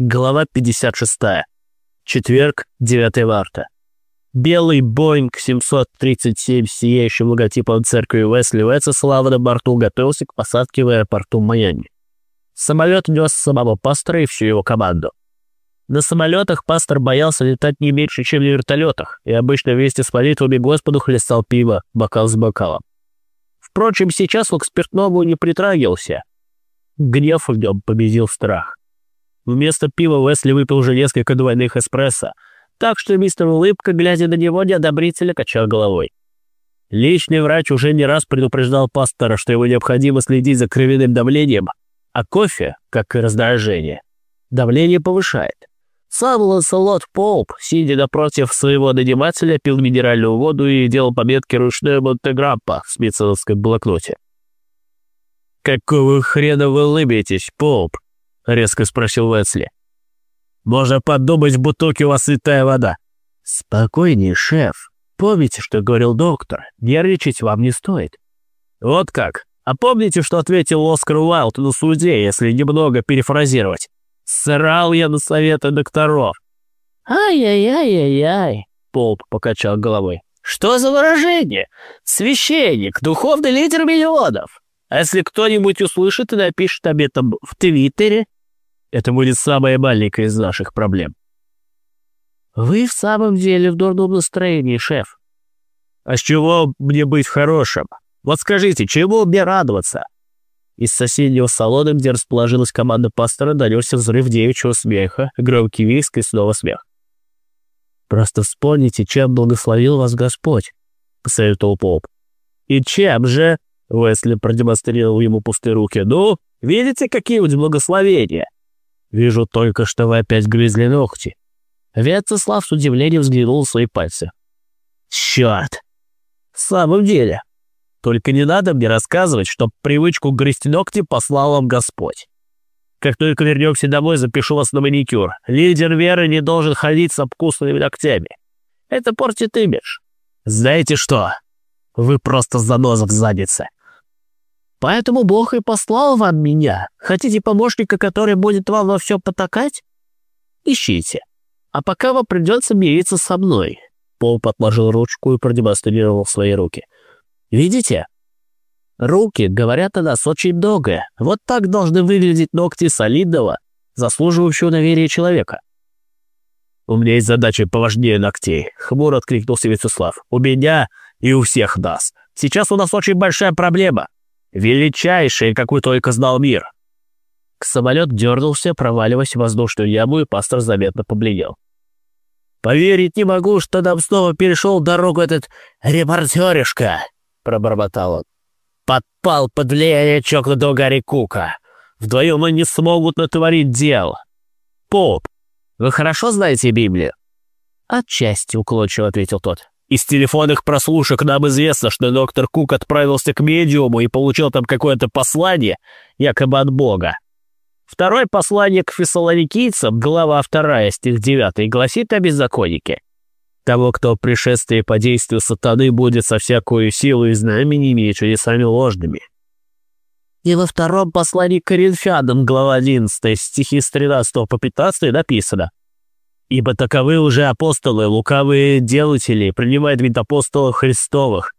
Глава 56. Четверг, 9 марта. Белый Боинг 737 с сияющим логотипом церкви Уэсли Уэцеслава на борту готовился к посадке в аэропорту Майами. Самолет нес самого пастора и всю его команду. На самолетах пастор боялся летать не меньше, чем на вертолетах, и обычно вместе с молитвами Господу хлестал пиво, бокал с бокалом. Впрочем, сейчас он к спиртному не притрагивался. Гнев в нем победил страх. Вместо пива Уэсли выпил уже несколько двойных эспрессо, так что мистер Улыбка, глядя на него, неодобрительно качал головой. Личный врач уже не раз предупреждал пастора, что ему необходимо следить за кровяным давлением, а кофе, как и раздражение, давление повышает. Сам Ланселот Поуп, сидя напротив своего нанимателя, пил минеральную воду и делал пометки ручной Монтеграппа в смитсоновской блокноте. «Какого хрена вы улыбитесь, Поуп?» Резко спросил Уэтсли. «Можно подумать, в бутылке у вас святая вода». «Спокойнее, шеф. Помните, что говорил доктор? Нервничать вам не стоит». «Вот как? А помните, что ответил Оскар Уайлд на суде, если немного перефразировать? Срал я на советы докторов». «Ай-яй-яй-яй-яй», — Полп покачал головой. «Что за выражение? Священник, духовный лидер миллионов. А если кто-нибудь услышит и напишет об этом в Твиттере, это будет самая маленькая из наших проблем. Вы в самом деле в дурном настроении, шеф. А с чего мне быть хорошим? Вот скажите, чему мне радоваться? Из соседнего салона, где расположилась команда пастора, донесся взрыв девичьего смеха, громкий виск и снова смех. «Просто вспомните, чем благословил вас Господь», — посоветовал Поп. «И чем же?» — Уэсли продемонстрировал ему пустые руки. «Ну, видите, какие у тебя благословения?» Вижу только, что вы опять грызли ногти. Вятцеслав с удивлением взглянул в свои пальцы. Черт! В самом деле. Только не надо мне рассказывать, что привычку грызть ногти послал вам Господь. Как только вернемся домой, запишу вас на маникюр. Лидер веры не должен ходить с обкусанными ногтями. Это портит имидж. Знаете что? Вы просто заноза в заднице. Поэтому Бог и послал вам меня. Хотите помощника, который будет вам во все потакать? Ищите. А пока вам придется мириться со мной». Поп отложил ручку и продемонстрировал свои руки. «Видите? Руки говорят о нас очень многое. Вот так должны выглядеть ногти солидного, заслуживающего доверия человека». «У меня есть задача поважнее ногтей», — хмуро откликнулся Вячеслав. «У меня и у всех нас. Сейчас у нас очень большая проблема. Величайшее, какой только знал мир. К самолет дернулся, проваливаясь в воздушную яму, и пастор заметно побледнел. «Поверить не могу, что нам снова перешел дорогу этот репортеришка», — пробормотал он. «Подпал под влияние чокнутого Гарри Кука. Вдвоем они смогут натворить дел. Поп, вы хорошо знаете Библию?» «Отчасти», — уклончиво ответил тот. Из телефонных прослушек нам известно, что доктор Кук отправился к медиуму и получил там какое-то послание, якобы от Бога. Второе послание к фессалоникийцам, глава 2, стих 9, гласит о беззаконнике. Того, кто в пришествии по действию сатаны будет со всякую силу и знамениями и чудесами ложными. И во втором послании к Коринфянам, глава 11, стихи с 13 по 15 написано Ибо таковы уже апостолы, лукавые делатели, принимают вид апостолов Христовых.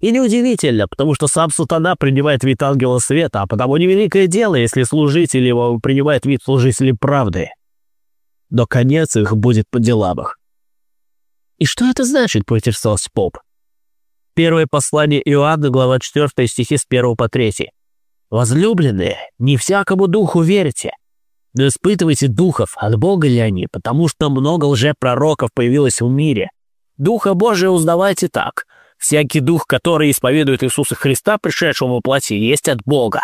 И неудивительно, потому что сам сатана принимает вид ангела света, а потому невеликое дело, если служитель его принимает вид служителей правды. Но конец их будет по делам их. «И что это значит?» — поинтересовался поп. Первое послание Иоанна, глава 4, стихи с 1 по 3. «Возлюбленные, не всякому духу верьте, но испытывайте духов, от Бога ли они, потому что много лжепророков появилось в мире. Духа Божия узнавайте так. Всякий дух, который исповедует Иисуса Христа, пришедшего во плоти, есть от Бога.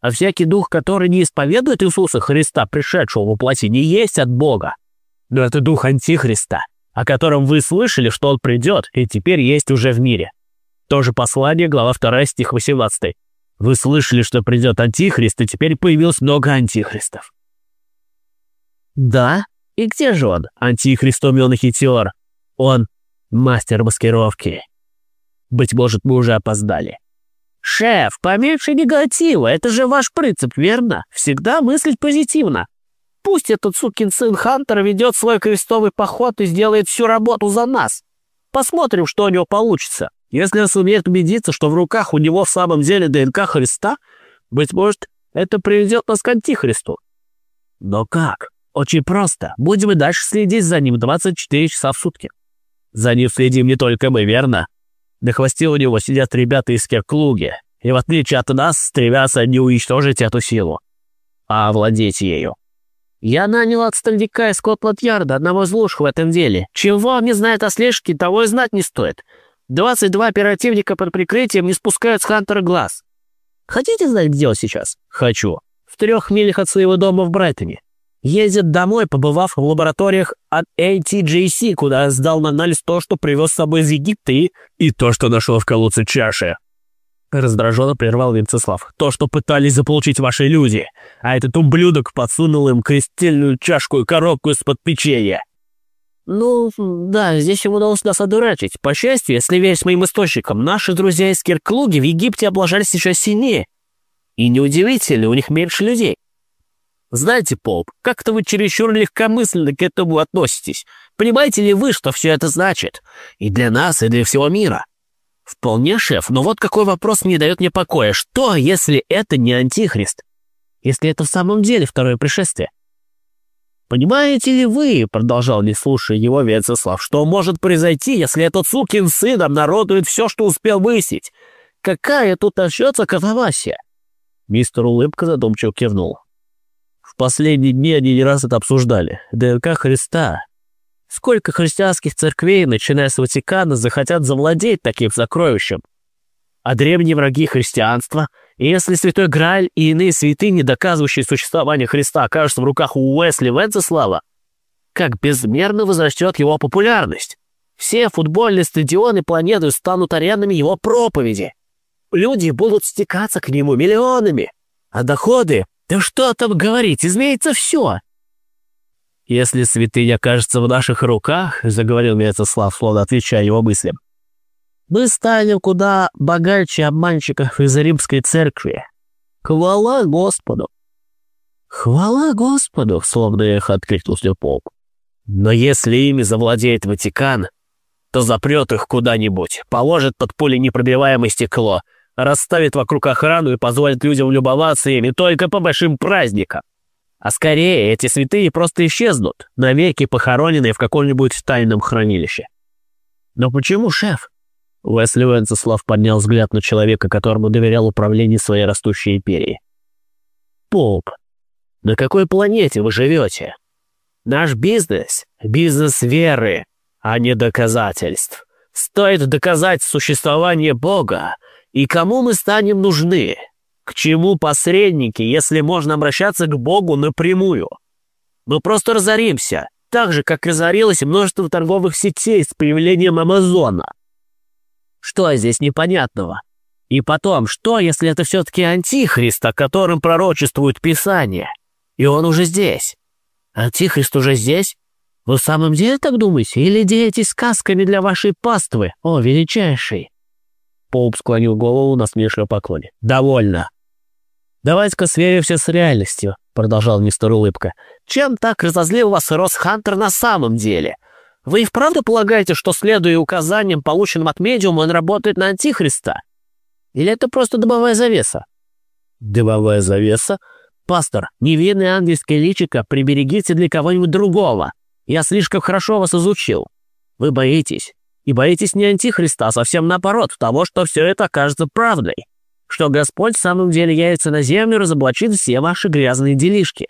А всякий дух, который не исповедует Иисуса Христа, пришедшего во плоти, не есть от Бога. Но это дух Антихриста, о котором вы слышали, что он придет, и теперь есть уже в мире. То же послание, глава 2, стих 18. Вы слышали, что придет Антихрист, и теперь появилось много антихристов. «Да? И где же он, антихрист уменный хитер? Он мастер маскировки. Быть может, мы уже опоздали». «Шеф, поменьше негатива, это же ваш принцип, верно? Всегда мыслить позитивно». Пусть этот сукин сын Хантера ведет свой крестовый поход и сделает всю работу за нас. Посмотрим, что у него получится. Если он сумеет убедиться, что в руках у него в самом деле ДНК Христа, быть может, это приведет нас к Антихристу. Но как? Очень просто. Будем и дальше следить за ним 24 часа в сутки. За ним следим не только мы, верно? На хвосте у него сидят ребята из Керклуги, и в отличие от нас, стремятся не уничтожить эту силу, а овладеть ею. Я нанял от стальника из Скотланд-Ярда одного из лучших в этом деле. Чего он не знает о слежке, того и знать не стоит. 22 оперативника под прикрытием не спускают с Хантера глаз. Хотите знать, где он сейчас? Хочу. В трех милях от своего дома в Брайтоне. Ездит домой, побывав в лабораториях от ATJC, куда сдал на анализ то, что привез с собой из Египта и... И то, что нашел в колодце чаши. Раздраженно прервал Венцеслав. «То, что пытались заполучить ваши люди, а этот ублюдок подсунул им крестильную чашку и коробку из-под печенья». «Ну, да, здесь ему удалось нас одурачить. По счастью, если верить моим источникам, наши друзья из Кирклуги в Египте облажались еще сильнее. И неудивительно, у них меньше людей. Знаете, Поп, как-то вы чересчур легкомысленно к этому относитесь. Понимаете ли вы, что все это значит? И для нас, и для всего мира?» «Вполне, шеф, но вот какой вопрос не дает мне покоя. Что, если это не Антихрист? Если это в самом деле второе пришествие?» «Понимаете ли вы, — продолжал, не слушая его Венцеслав, — что может произойти, если этот сукин сын обнародует все, что успел высить? Какая тут начнется катавасия?» Мистер Улыбка задумчиво кивнул. Последние дни они не раз это обсуждали. ДНК Христа Сколько христианских церквей, начиная с Ватикана, захотят завладеть таким сокровищем? А древние враги христианства? И если Святой Грааль и иные святыни, доказывающие существование Христа, окажутся в руках у Уэсли Венцеслава, как безмерно возрастет его популярность. Все футбольные стадионы планеты станут аренами его проповеди. Люди будут стекаться к нему миллионами. А доходы, да что там говорить, изменится все. «Если святынь окажется в наших руках», — заговорил Вячеслав, словно отвечая его мыслям, «мы станем куда богаче обманщиков из римской церкви. Хвала Господу!» «Хвала Господу!» — словно эхо откликнулся поп. «Но если ими завладеет Ватикан, то запрет их куда-нибудь, положит под пули непробиваемое стекло, расставит вокруг охрану и позволит людям любоваться ими только по большим праздникам. А скорее, эти святые просто исчезнут, навеки похороненные в каком-нибудь тайном хранилище. Но почему, шеф? Уэсли Венцеслав поднял взгляд на человека, которому доверял управление своей растущей империей. Поп, на какой планете вы живете? Наш бизнес — бизнес веры, а не доказательств. Стоит доказать существование Бога, и кому мы станем нужны? К чему посредники, если можно обращаться к Богу напрямую? Мы просто разоримся, так же, как разорилось множество торговых сетей с появлением Амазона. Что здесь непонятного? И потом, что, если это все-таки Антихрист, о котором пророчествует Писание? И он уже здесь. Антихрист уже здесь? Вы в самом деле так думаете? Или делитесь сказками для вашей паствы, о, величайший? Поуп склонил голову на смешливом поклоне. «Довольно. «Давайте-ка сверимся с реальностью», — продолжал мистер Улыбка. «Чем так разозлил вас Рос Хантер на самом деле? Вы и вправду полагаете, что, следуя указаниям, полученным от медиума, он работает на Антихриста? Или это просто дымовая завеса?» «Дымовая завеса? Пастор, невинное ангельское личико приберегите для кого-нибудь другого. Я слишком хорошо вас изучил. Вы боитесь. И боитесь не Антихриста, а совсем наоборот, того, что все это окажется правдой что Господь в самом деле явится на землю и разоблачит все ваши грязные делишки.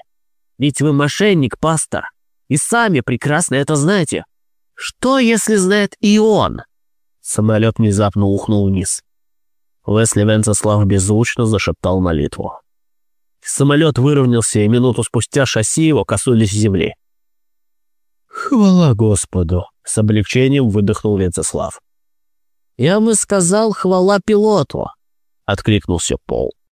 Ведь вы мошенник, пастор, и сами прекрасно это знаете. Что, если знает и он?» Самолет внезапно ухнул вниз. Лесли Венцеслав беззвучно зашептал молитву. Самолет выровнялся, и минуту спустя шасси его коснулись земли. «Хвала Господу!» — с облегчением выдохнул Венцеслав. «Я бы сказал, хвала пилоту!» — откликнулся Пол.